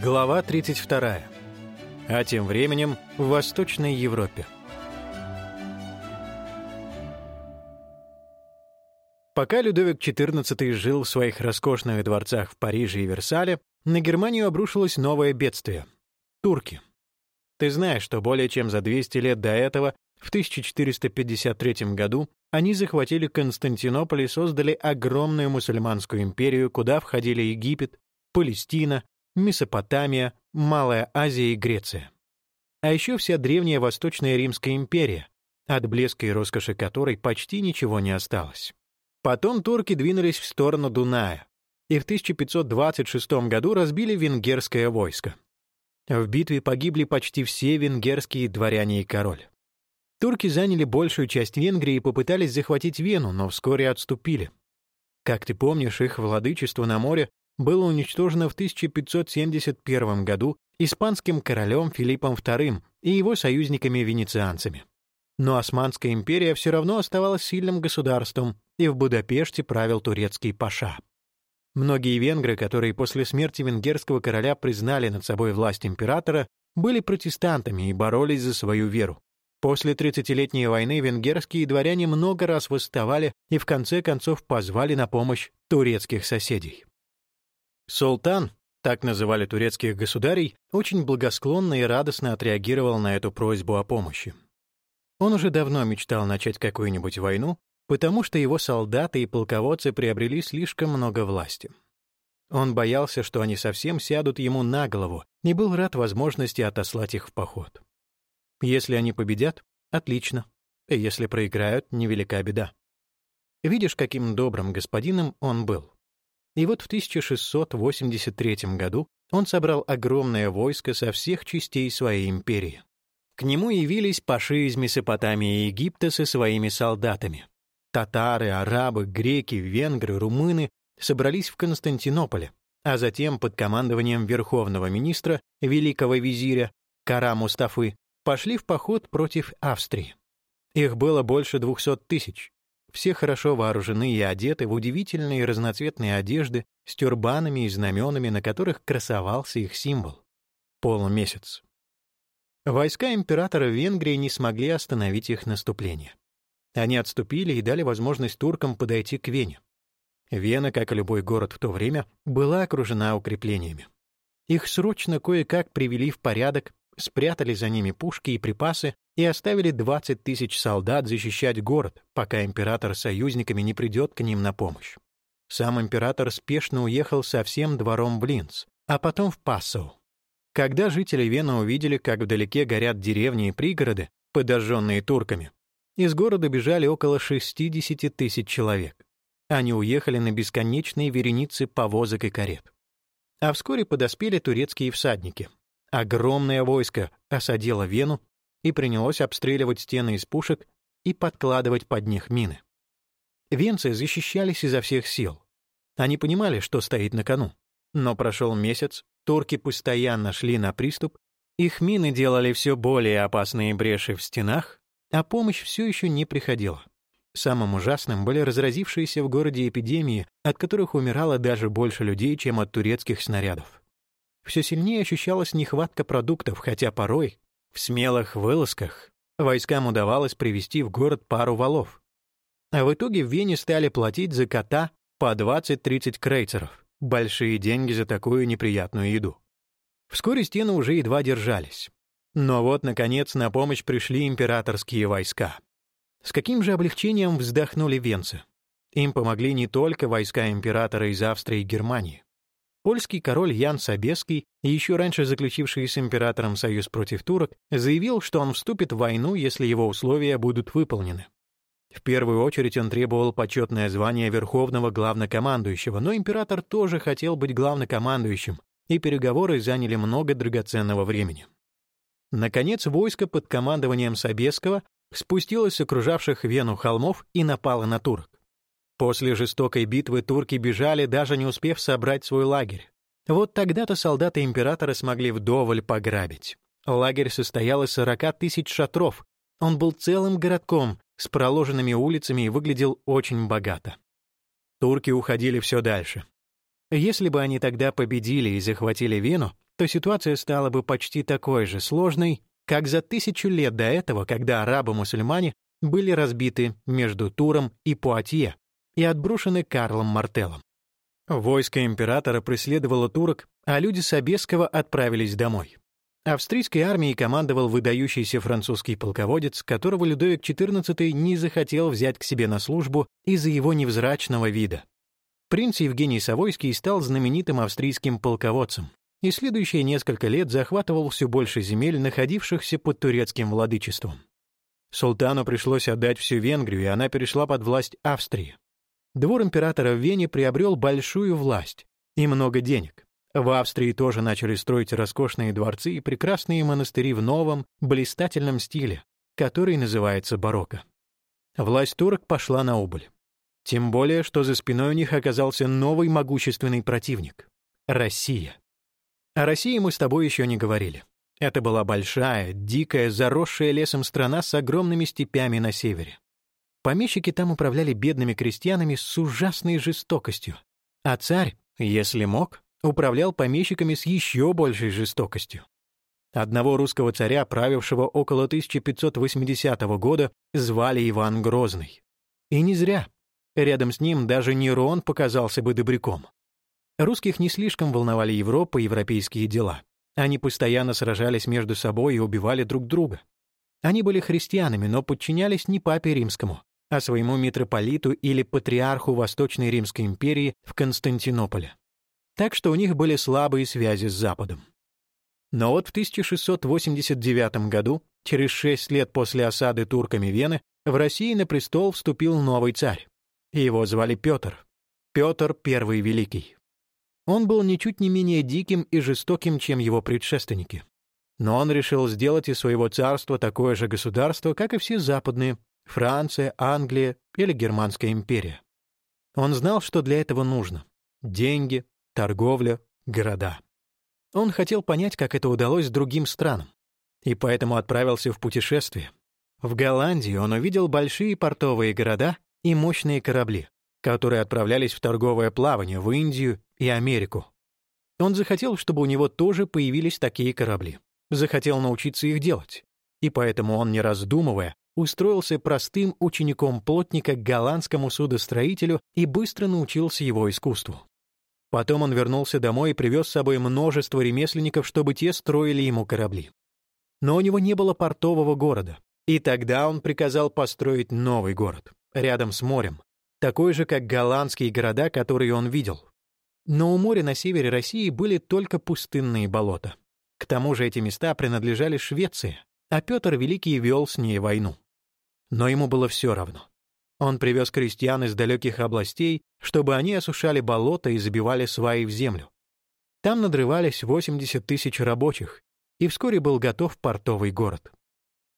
Глава 32. А тем временем в Восточной Европе. Пока Людовик XIV жил в своих роскошных дворцах в Париже и Версале, на Германию обрушилось новое бедствие — турки. Ты знаешь, что более чем за 200 лет до этого, в 1453 году, они захватили Константинополь и создали огромную мусульманскую империю, куда входили Египет, Палестина, Месопотамия, Малая Азия и Греция. А еще вся древняя Восточная Римская империя, от блеска и роскоши которой почти ничего не осталось. Потом турки двинулись в сторону Дуная и в 1526 году разбили венгерское войско. В битве погибли почти все венгерские дворяне и король. Турки заняли большую часть Венгрии и попытались захватить Вену, но вскоре отступили. Как ты помнишь, их владычество на море было уничтожено в 1571 году испанским королем Филиппом II и его союзниками-венецианцами. Но Османская империя все равно оставалась сильным государством, и в Будапеште правил турецкий паша. Многие венгры, которые после смерти венгерского короля признали над собой власть императора, были протестантами и боролись за свою веру. После Тридцатилетней войны венгерские дворяне много раз восставали и в конце концов позвали на помощь турецких соседей. Султан, так называли турецких государей, очень благосклонно и радостно отреагировал на эту просьбу о помощи. Он уже давно мечтал начать какую-нибудь войну, потому что его солдаты и полководцы приобрели слишком много власти. Он боялся, что они совсем сядут ему на голову, и был рад возможности отослать их в поход. Если они победят — отлично, если проиграют — невелика беда. Видишь, каким добрым господином он был. И вот в 1683 году он собрал огромное войско со всех частей своей империи. К нему явились паши из Месопотамии и Египта со своими солдатами. Татары, арабы, греки, венгры, румыны собрались в Константинополе, а затем под командованием верховного министра, великого визиря Кара Мустафы, пошли в поход против Австрии. Их было больше двухсот тысяч, все хорошо вооружены и одеты в удивительные разноцветные одежды с тюрбанами и знаменами, на которых красовался их символ — полумесяц. Войска императора Венгрии не смогли остановить их наступление. Они отступили и дали возможность туркам подойти к Вене. Вена, как и любой город в то время, была окружена укреплениями. Их срочно кое-как привели в порядок, спрятали за ними пушки и припасы и оставили 20 тысяч солдат защищать город, пока император с союзниками не придет к ним на помощь. Сам император спешно уехал со всем двором в Линц, а потом в Пассоу. Когда жители Вены увидели, как вдалеке горят деревни и пригороды, подожженные турками, из города бежали около 60 тысяч человек. Они уехали на бесконечные вереницы повозок и карет. А вскоре подоспели турецкие всадники. Огромное войско осадило Вену и принялось обстреливать стены из пушек и подкладывать под них мины. Венцы защищались изо всех сил. Они понимали, что стоит на кону. Но прошел месяц, турки постоянно шли на приступ, их мины делали все более опасные бреши в стенах, а помощь все еще не приходила. Самым ужасным были разразившиеся в городе эпидемии, от которых умирало даже больше людей, чем от турецких снарядов. Все сильнее ощущалась нехватка продуктов, хотя порой в смелых вылазках войскам удавалось привести в город пару валов. А в итоге в Вене стали платить за кота по 20-30 крейцеров. Большие деньги за такую неприятную еду. Вскоре стены уже едва держались. Но вот, наконец, на помощь пришли императорские войска. С каким же облегчением вздохнули венцы? Им помогли не только войска императора из Австрии и Германии. Польский король Ян Собеский, еще раньше заключивший с императором союз против турок, заявил, что он вступит в войну, если его условия будут выполнены. В первую очередь он требовал почетное звание верховного главнокомандующего, но император тоже хотел быть главнокомандующим, и переговоры заняли много драгоценного времени. Наконец, войско под командованием Собеского спустилось с окружавших Вену холмов и напало на турок. После жестокой битвы турки бежали, даже не успев собрать свой лагерь. Вот тогда-то солдаты императора смогли вдоволь пограбить. Лагерь состоял из 40 тысяч шатров. Он был целым городком, с проложенными улицами и выглядел очень богато. Турки уходили все дальше. Если бы они тогда победили и захватили Вену, то ситуация стала бы почти такой же сложной, как за тысячу лет до этого, когда арабы-мусульмане были разбиты между Туром и Пуатье и отброшены Карлом Мартеллом. Войско императора преследовало турок, а люди Собесского отправились домой. Австрийской армией командовал выдающийся французский полководец, которого Людовик XIV не захотел взять к себе на службу из-за его невзрачного вида. Принц Евгений Савойский стал знаменитым австрийским полководцем и следующие несколько лет захватывал все больше земель, находившихся под турецким владычеством. Султану пришлось отдать всю Венгрию, и она перешла под власть Австрии. Двор императора в Вене приобрел большую власть и много денег. В Австрии тоже начали строить роскошные дворцы и прекрасные монастыри в новом, блистательном стиле, который называется барокко. Власть турок пошла на убыль. Тем более, что за спиной у них оказался новый могущественный противник — Россия. О России мы с тобой еще не говорили. Это была большая, дикая, заросшая лесом страна с огромными степями на севере. Помещики там управляли бедными крестьянами с ужасной жестокостью, а царь, если мог, управлял помещиками с еще большей жестокостью. Одного русского царя, правившего около 1580 года, звали Иван Грозный. И не зря. Рядом с ним даже Нерон показался бы добряком. Русских не слишком волновали Европа и европейские дела. Они постоянно сражались между собой и убивали друг друга. Они были христианами, но подчинялись не папе римскому, а своему митрополиту или патриарху Восточной Римской империи в Константинополе. Так что у них были слабые связи с Западом. Но вот в 1689 году, через шесть лет после осады турками Вены, в России на престол вступил новый царь. Его звали Петр. Петр I Великий. Он был ничуть не менее диким и жестоким, чем его предшественники. Но он решил сделать из своего царства такое же государство, как и все западные — Франция, Англия или Германская империя. Он знал, что для этого нужно — деньги, торговля, города. Он хотел понять, как это удалось другим странам, и поэтому отправился в путешествие. В Голландии он увидел большие портовые города и мощные корабли, которые отправлялись в торговое плавание в Индию и Америку. Он захотел, чтобы у него тоже появились такие корабли. Захотел научиться их делать. И поэтому он, не раздумывая, устроился простым учеником плотника к голландскому судостроителю и быстро научился его искусству. Потом он вернулся домой и привез с собой множество ремесленников, чтобы те строили ему корабли. Но у него не было портового города, и тогда он приказал построить новый город, рядом с морем, такой же, как голландские города, которые он видел. Но у моря на севере России были только пустынные болота. К тому же эти места принадлежали Швеции, а Петр Великий вел с ней войну. Но ему было все равно. Он привез крестьян из далеких областей, чтобы они осушали болота и забивали сваи в землю. Там надрывались 80 тысяч рабочих, и вскоре был готов портовый город.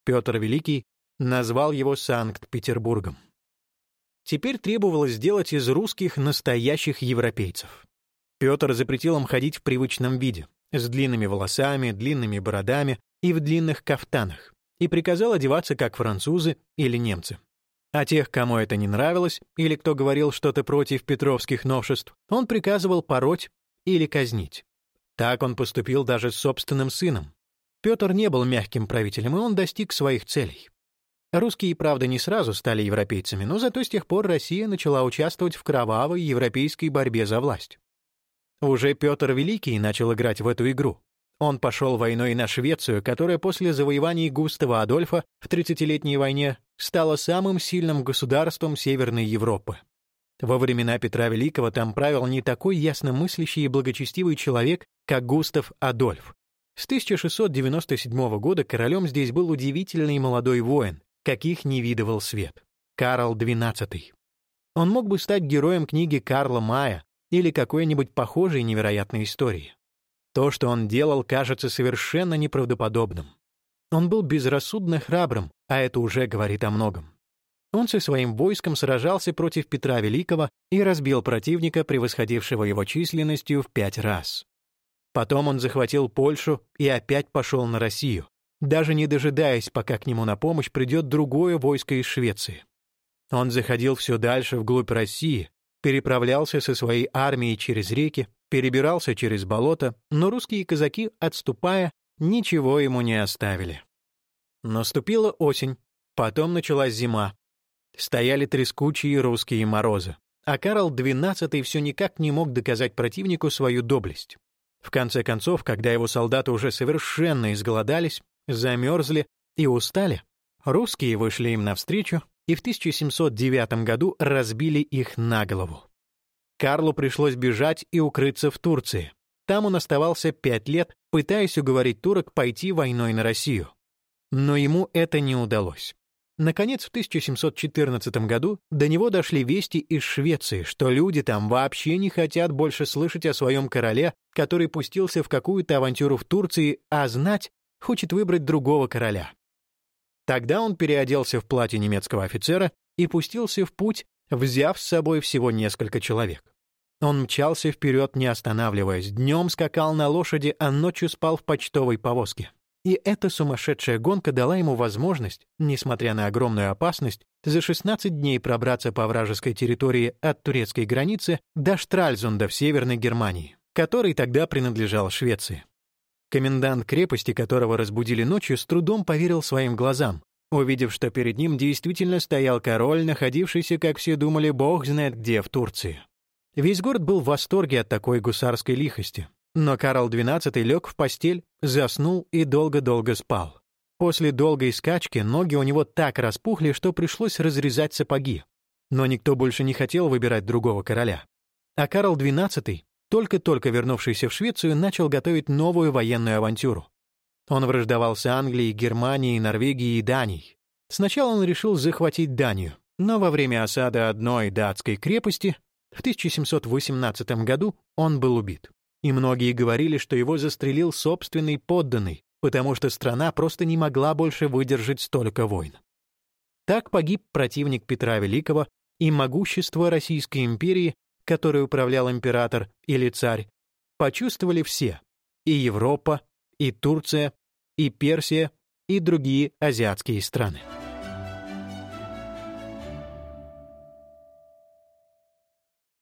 Петр Великий назвал его Санкт-Петербургом. Теперь требовалось сделать из русских настоящих европейцев. Петр запретил им ходить в привычном виде, с длинными волосами, длинными бородами и в длинных кафтанах, и приказал одеваться как французы или немцы. А тех, кому это не нравилось, или кто говорил что-то против петровских новшеств, он приказывал пороть или казнить. Так он поступил даже с собственным сыном. Петр не был мягким правителем, и он достиг своих целей. Русские, правда, не сразу стали европейцами, но зато с тех пор Россия начала участвовать в кровавой европейской борьбе за власть. Уже Петр Великий начал играть в эту игру. Он пошел войной на Швецию, которая после завоеваний Густава Адольфа в Тридцатилетней войне стала самым сильным государством Северной Европы. Во времена Петра Великого там правил не такой ясномыслящий и благочестивый человек, как Густав Адольф. С 1697 года королем здесь был удивительный молодой воин, каких не видывал свет — Карл XII. Он мог бы стать героем книги Карла Мая, или какой-нибудь похожей невероятной истории. То, что он делал, кажется совершенно неправдоподобным. Он был безрассудно храбрым, а это уже говорит о многом. Он со своим войском сражался против Петра Великого и разбил противника, превосходившего его численностью в пять раз. Потом он захватил Польшу и опять пошел на Россию, даже не дожидаясь, пока к нему на помощь придет другое войско из Швеции. Он заходил все дальше вглубь России, переправлялся со своей армией через реки перебирался через болото, но русские казаки, отступая, ничего ему не оставили. Наступила осень, потом началась зима. Стояли трескучие русские морозы, а Карл XII все никак не мог доказать противнику свою доблесть. В конце концов, когда его солдаты уже совершенно изголодались, замерзли и устали, русские вышли им навстречу и в 1709 году разбили их на голову. Карлу пришлось бежать и укрыться в Турции. Там он оставался пять лет, пытаясь уговорить турок пойти войной на Россию. Но ему это не удалось. Наконец, в 1714 году до него дошли вести из Швеции, что люди там вообще не хотят больше слышать о своем короле, который пустился в какую-то авантюру в Турции, а знать хочет выбрать другого короля. Тогда он переоделся в платье немецкого офицера и пустился в путь, взяв с собой всего несколько человек. Он мчался вперед, не останавливаясь, днем скакал на лошади, а ночью спал в почтовой повозке. И эта сумасшедшая гонка дала ему возможность, несмотря на огромную опасность, за 16 дней пробраться по вражеской территории от турецкой границы до Штральзунда в Северной Германии, который тогда принадлежал Швеции. Комендант крепости, которого разбудили ночью, с трудом поверил своим глазам, увидев, что перед ним действительно стоял король, находившийся, как все думали, бог знает где в Турции. Весь город был в восторге от такой гусарской лихости. Но Карл XII лег в постель, заснул и долго-долго спал. После долгой скачки ноги у него так распухли, что пришлось разрезать сапоги. Но никто больше не хотел выбирать другого короля. А Карл XII, только-только вернувшийся в Швецию, начал готовить новую военную авантюру. Он враждовал с Англией, Германией, Норвегией и Данией. Сначала он решил захватить Данию, но во время осады одной датской крепости в 1718 году он был убит и многие говорили, что его застрелил собственный подданный, потому что страна просто не могла больше выдержать столько войн. Так погиб противник Петра Великого, и могущество Российской империи, которой управлял император или царь, почувствовали все — и Европа, и Турция, и Персия, и другие азиатские страны.